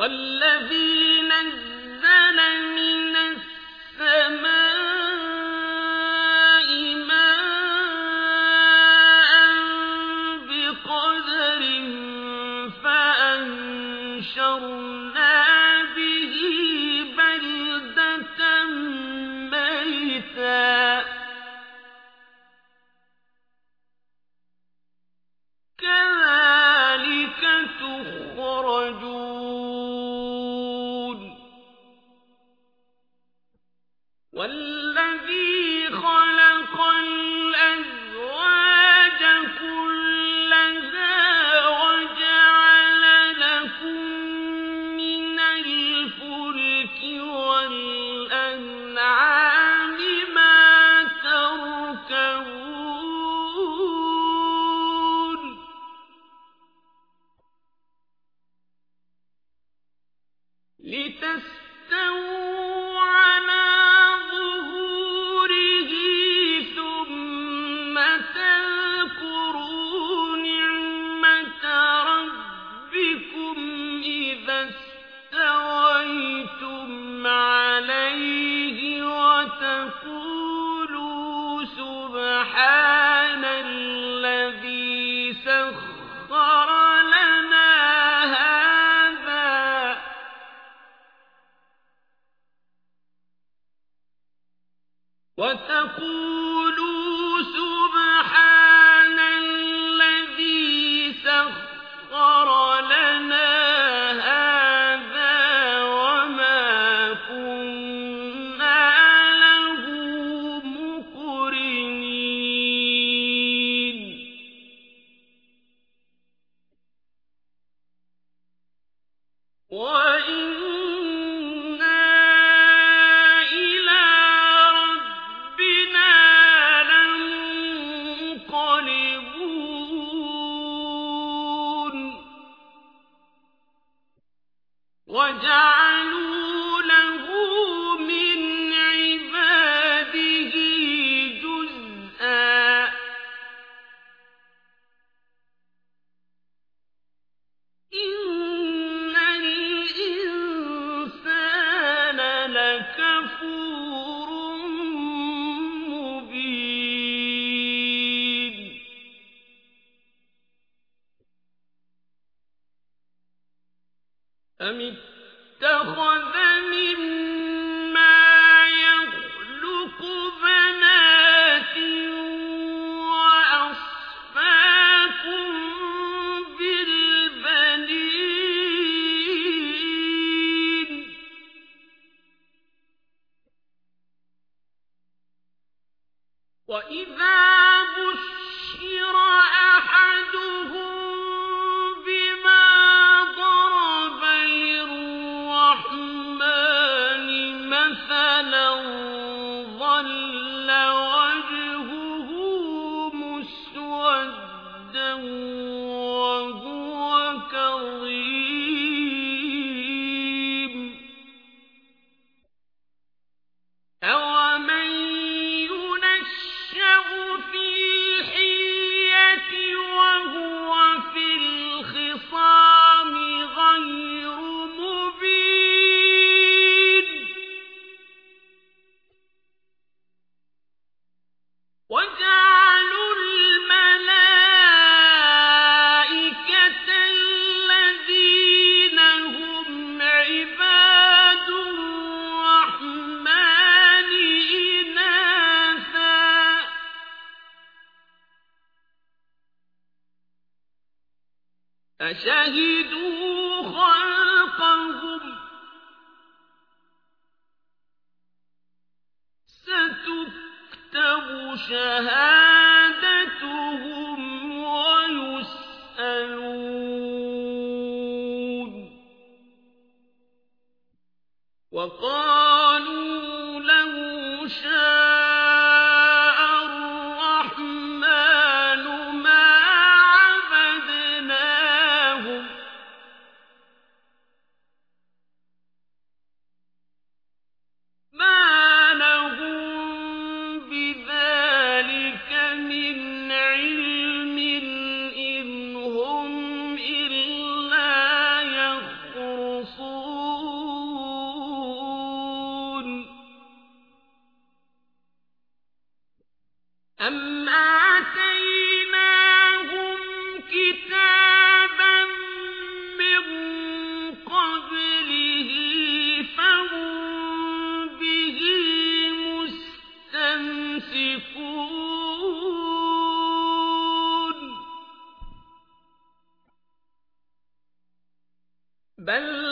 والذين this وَإِنْ وجعل اتخذ مما يخلق بنات وأصفاكم بالبنين؟ وإذا أو أشهدوا خلقهم ستكتب شهادتهم ويسألون وقالوا له شهادتهم أم آتيناهم كتابا من قبله فهم به بل